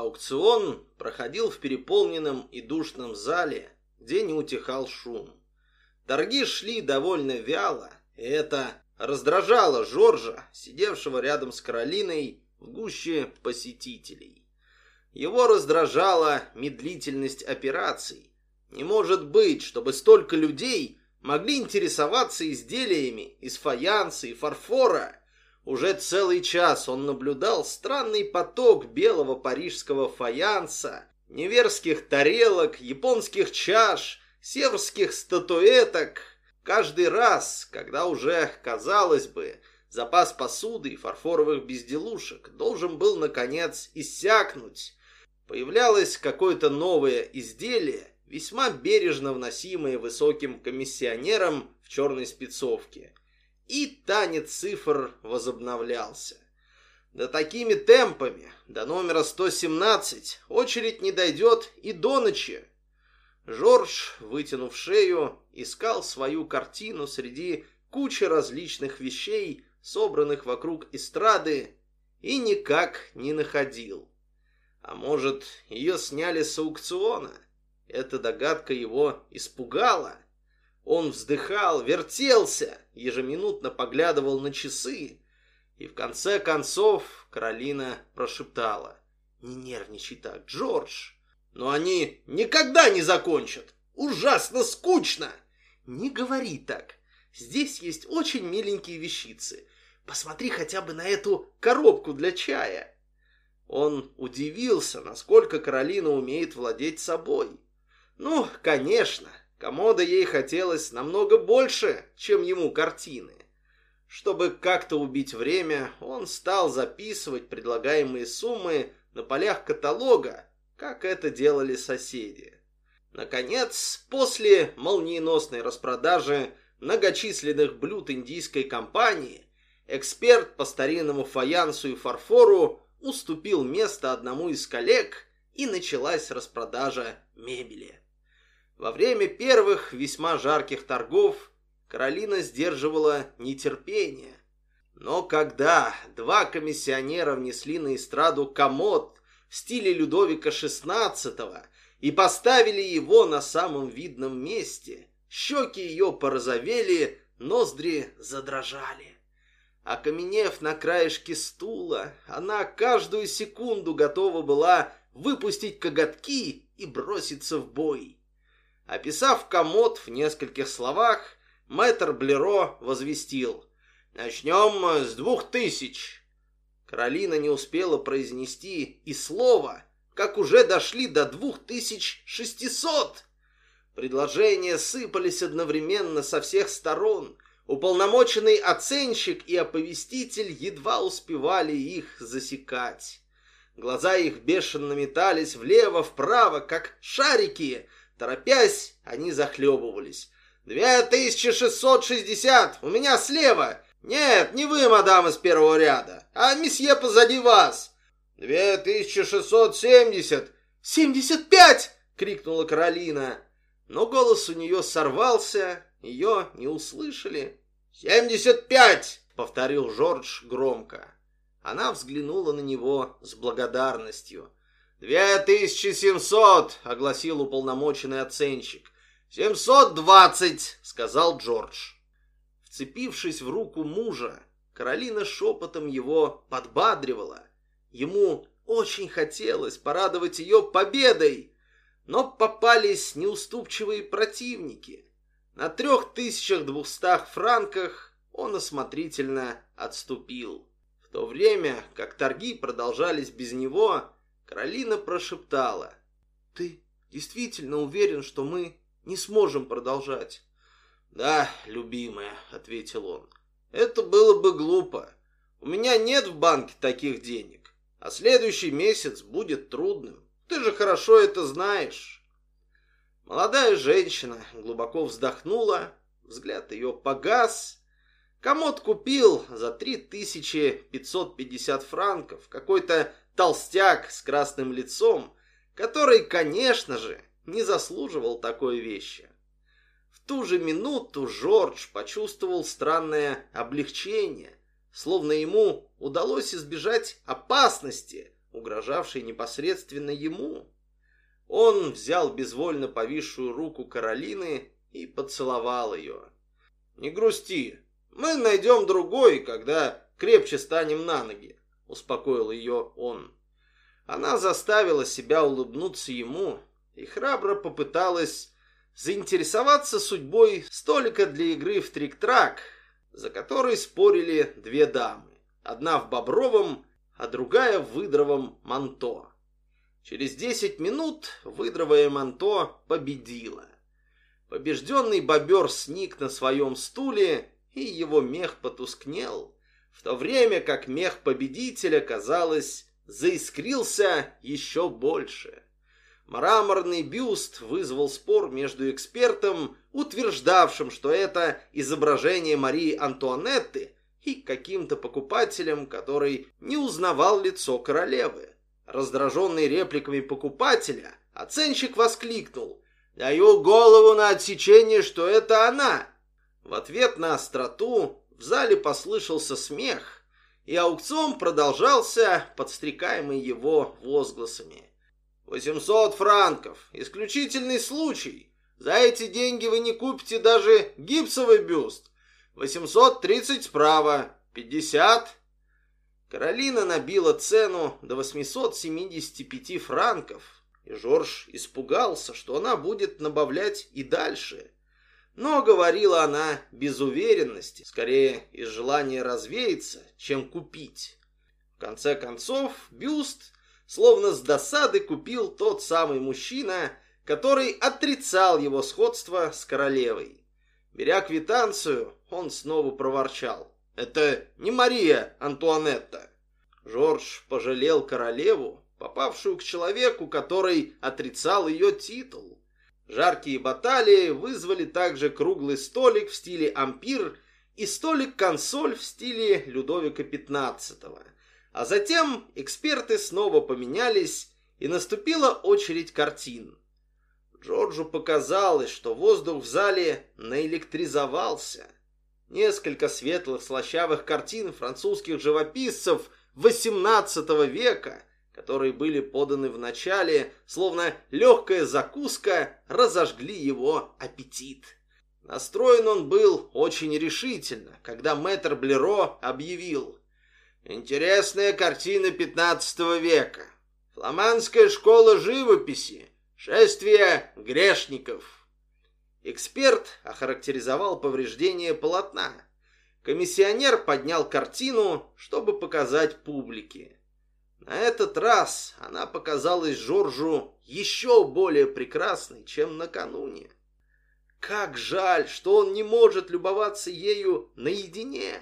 Аукцион проходил в переполненном и душном зале, где не утихал шум. Торги шли довольно вяло, и это раздражало Жоржа, сидевшего рядом с Каролиной в гуще посетителей. Его раздражала медлительность операций. Не может быть, чтобы столько людей могли интересоваться изделиями из фаянса и фарфора, уже целый час он наблюдал странный поток белого парижского фаянса, неверских тарелок, японских чаш, северских статуэток. Каждый раз, когда уже, казалось бы, запас посуды и фарфоровых безделушек должен был, наконец, иссякнуть, появлялось какое-то новое изделие, весьма бережно вносимое высоким комиссионером в черной спецовке – и танец цифр возобновлялся. Да такими темпами до номера 117 очередь не дойдет и до ночи. Жорж, вытянув шею, искал свою картину среди кучи различных вещей, собранных вокруг эстрады, и никак не находил. А может, ее сняли с аукциона? Эта догадка его испугала. Он вздыхал, вертелся, ежеминутно поглядывал на часы, и в конце концов Каролина прошептала. «Не нервничай так, Джордж, но они никогда не закончат! Ужасно скучно!» «Не говори так, здесь есть очень миленькие вещицы. Посмотри хотя бы на эту коробку для чая». Он удивился, насколько Каролина умеет владеть собой. «Ну, конечно, Комода ей хотелось намного больше, чем ему картины. Чтобы как-то убить время, он стал записывать предлагаемые суммы на полях каталога, как это делали соседи. Наконец, после молниеносной распродажи многочисленных блюд индийской компании, эксперт по старинному фаянсу и фарфору уступил место одному из коллег, и началась распродажа мебели. Во время первых весьма жарких торгов Каролина сдерживала нетерпение. Но когда два комиссионера внесли на эстраду комод в стиле Людовика XVI и поставили его на самом видном месте, щеки ее порозовели, ноздри задрожали. Окаменев на краешке стула, она каждую секунду готова была выпустить коготки и броситься в бой. Описав комод в нескольких словах, мэтр Блеро возвестил «Начнем с двух тысяч». Каролина не успела произнести и слова, как уже дошли до двух тысяч шестисот. Предложения сыпались одновременно со всех сторон. Уполномоченный оценщик и оповеститель едва успевали их засекать. Глаза их бешено метались влево-вправо, как шарики, Торопясь, они захлебывались. «Две тысячи шестьсот шестьдесят! У меня слева! Нет, не вы, мадам, из первого ряда, а месье позади вас! Две тысячи шестьсот семьдесят! Семьдесят пять!» — крикнула Каролина. Но голос у нее сорвался, ее не услышали. «Семьдесят пять!» — повторил Жордж громко. Она взглянула на него с благодарностью. «Две тысячи семьсот!» — огласил уполномоченный оценщик. «Семьсот двадцать!» — сказал Джордж. Вцепившись в руку мужа, Каролина шепотом его подбадривала. Ему очень хотелось порадовать ее победой, но попались неуступчивые противники. На трех тысячах двухстах франках он осмотрительно отступил. В то время, как торги продолжались без него, Каролина прошептала. «Ты действительно уверен, что мы не сможем продолжать?» «Да, любимая», — ответил он. «Это было бы глупо. У меня нет в банке таких денег, а следующий месяц будет трудным. Ты же хорошо это знаешь». Молодая женщина глубоко вздохнула, взгляд ее погас. Комод купил за 3550 франков какой-то толстяк с красным лицом, который, конечно же, не заслуживал такой вещи. В ту же минуту Жорж почувствовал странное облегчение, словно ему удалось избежать опасности, угрожавшей непосредственно ему. Он взял безвольно повисшую руку Каролины и поцеловал ее. «Не грусти, мы найдем другой, когда крепче станем на ноги», — успокоил ее он. Она заставила себя улыбнуться ему и храбро попыталась заинтересоваться судьбой столика для игры в трик-трак, за который спорили две дамы. Одна в бобровом, а другая в выдровом манто. Через десять минут выдровое манто победило. Побежденный бобер сник на своем стуле, и его мех потускнел, в то время как мех победителя, казалось, заискрился еще больше. Мраморный бюст вызвал спор между экспертом, утверждавшим, что это изображение Марии Антуанетты, и каким-то покупателем, который не узнавал лицо королевы. Раздраженный репликами покупателя, оценщик воскликнул «Даю голову на отсечение, что это она!» В ответ на остроту в зале послышался смех, и аукцион продолжался, подстрекаемый его возгласами. «Восемьсот франков! Исключительный случай! За эти деньги вы не купите даже гипсовый бюст! Восемьсот тридцать справа! Пятьдесят!» Каролина набила цену до 875 франков, и Жорж испугался, что она будет набавлять и дальше. Но говорила она без уверенности, скорее из желания развеяться, чем купить. В конце концов, бюст, словно с досады, купил тот самый мужчина, который отрицал его сходство с королевой. Беря квитанцию, он снова проворчал. «Это не Мария Антуанетта». Жорж пожалел королеву, попавшую к человеку, который отрицал ее титул. Жаркие баталии вызвали также круглый столик в стиле ампир и столик-консоль в стиле Людовика XV. А затем эксперты снова поменялись, и наступила очередь картин. Джорджу показалось, что воздух в зале наэлектризовался. Несколько светлых слащавых картин французских живописцев XVIII века которые были поданы в начале, словно легкая закуска, разожгли его аппетит. Настроен он был очень решительно, когда мэтр Блеро объявил «Интересная картина XV века. Фламандская школа живописи. Шествие грешников». Эксперт охарактеризовал повреждение полотна. Комиссионер поднял картину, чтобы показать публике. На этот раз она показалась Жоржу еще более прекрасной, чем накануне. Как жаль, что он не может любоваться ею наедине.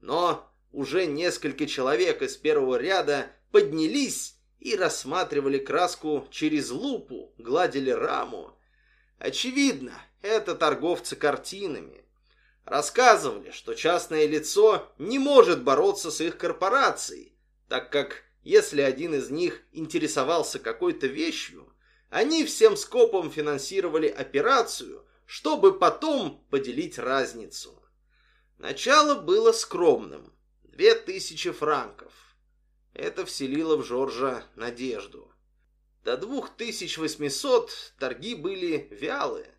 Но уже несколько человек из первого ряда поднялись и рассматривали краску через лупу, гладили раму. Очевидно, это торговцы картинами. Рассказывали, что частное лицо не может бороться с их корпорацией, так как если один из них интересовался какой-то вещью, они всем скопом финансировали операцию, чтобы потом поделить разницу. Начало было скромным – две тысячи франков. Это вселило в Жоржа надежду. До 2800 торги были вялые.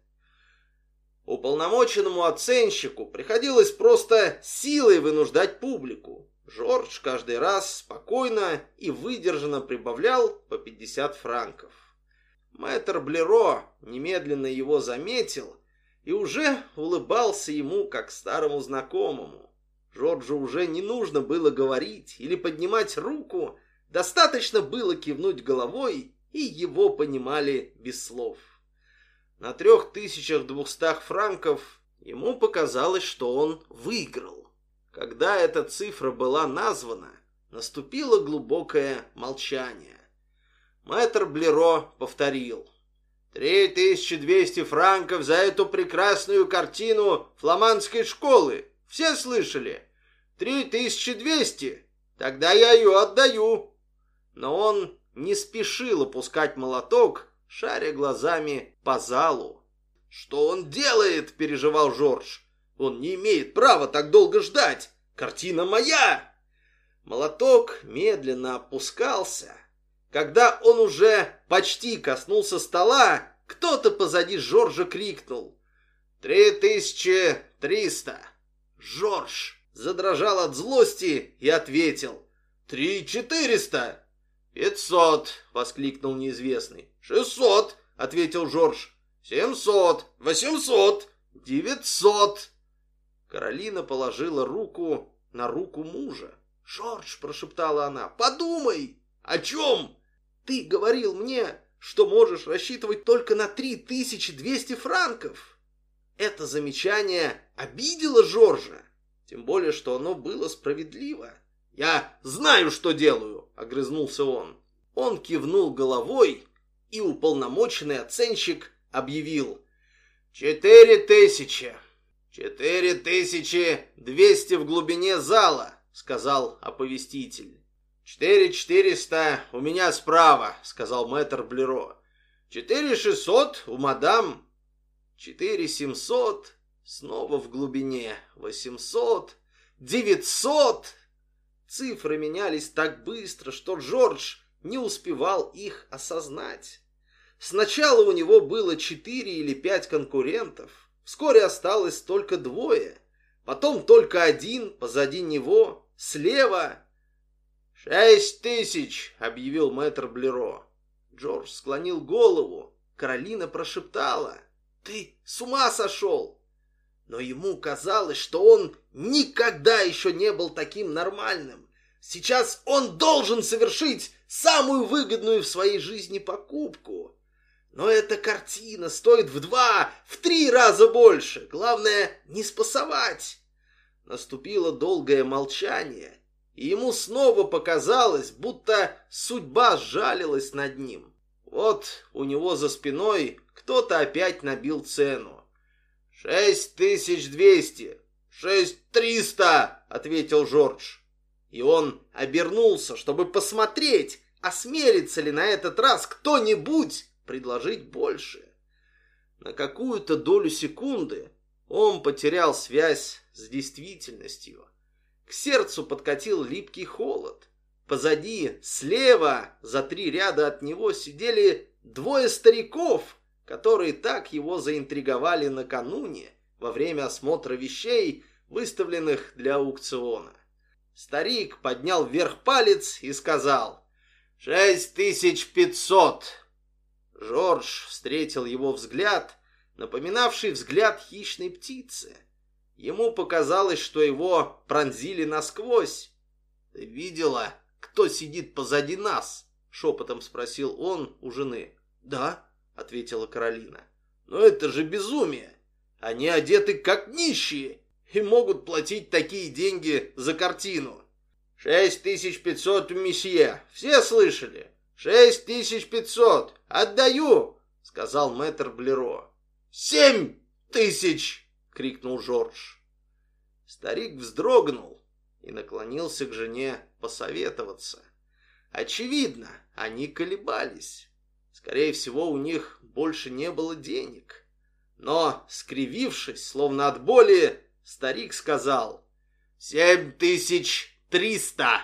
Уполномоченному оценщику приходилось просто силой вынуждать публику. Жорж каждый раз спокойно и выдержанно прибавлял по 50 франков. Мэтр Блеро немедленно его заметил и уже улыбался ему как старому знакомому. Жоржу уже не нужно было говорить или поднимать руку, достаточно было кивнуть головой, и его понимали без слов. На трех тысячах двухстах франков ему показалось, что он выиграл. Когда эта цифра была названа, наступило глубокое молчание. Мэтр Блеро повторил. «Три тысячи двести франков за эту прекрасную картину фламандской школы. Все слышали? Три тысячи двести. Тогда я ее отдаю». Но он не спешил опускать молоток, шаря глазами по залу. «Что он делает?» – переживал Жорж. Он не имеет права так долго ждать. Картина моя!» Молоток медленно опускался, Когда он уже почти коснулся стола, кто-то позади Жоржа крикнул. «Три тысячи триста!» Жорж задрожал от злости и ответил. «Три четыреста!» «Пятьсот!» — воскликнул неизвестный. «Шестьсот!» — ответил Жорж. «Семьсот! Восемьсот! Девятьсот!» Каролина положила руку на руку мужа. «Жорж!» — прошептала она. «Подумай!» «О чем?» «Ты говорил мне, что можешь рассчитывать только на 3200 франков!» Это замечание обидело Жоржа, тем более, что оно было справедливо. «Я знаю, что делаю!» — огрызнулся он. Он кивнул головой, и уполномоченный оценщик объявил «Четыре тысячи! Четыре тысячи двести в глубине зала!» — сказал оповеститель. «Четыре четыреста у меня справа», — сказал мэтр Блеро. «Четыре шестьсот у мадам». «Четыре семьсот» снова в глубине. «Восемьсот», «девятьсот». Цифры менялись так быстро, что Джордж не успевал их осознать. Сначала у него было четыре или пять конкурентов, вскоре осталось только двое, потом только один позади него, слева «Шесть тысяч!» — объявил мэтр Блеро. Джордж склонил голову. Каролина прошептала. «Ты с ума сошел!» Но ему казалось, что он никогда еще не был таким нормальным. Сейчас он должен совершить самую выгодную в своей жизни покупку. Но эта картина стоит в два, в три раза больше. Главное, не спасовать. Наступило долгое молчание, и ему снова показалось, будто судьба сжалилась над ним. Вот у него за спиной кто-то опять набил цену. «Шесть тысяч двести! Шесть триста!» — ответил Жордж. И он обернулся, чтобы посмотреть, осмелится ли на этот раз кто-нибудь предложить больше. На какую-то долю секунды он потерял связь с действительностью. К сердцу подкатил липкий холод. Позади, слева, за три ряда от него сидели двое стариков, которые так его заинтриговали накануне во время осмотра вещей, выставленных для аукциона. Старик поднял вверх палец и сказал «Шесть тысяч пятьсот». Жорж встретил его взгляд, напоминавший взгляд хищной птицы. Ему показалось, что его пронзили насквозь. «Ты видела, кто сидит позади нас?» — шепотом спросил он у жены. «Да», — ответила Каролина. «Но это же безумие! Они одеты как нищие и могут платить такие деньги за картину. Шесть тысяч пятьсот месье, все слышали? Шесть тысяч пятьсот, отдаю!» — сказал мэтр Блеро. «Семь тысяч!» — крикнул Жорж. Старик вздрогнул и наклонился к жене посоветоваться. Очевидно, они колебались. Скорее всего, у них больше не было денег. Но, скривившись, словно от боли, старик сказал «Семь тысяч триста!»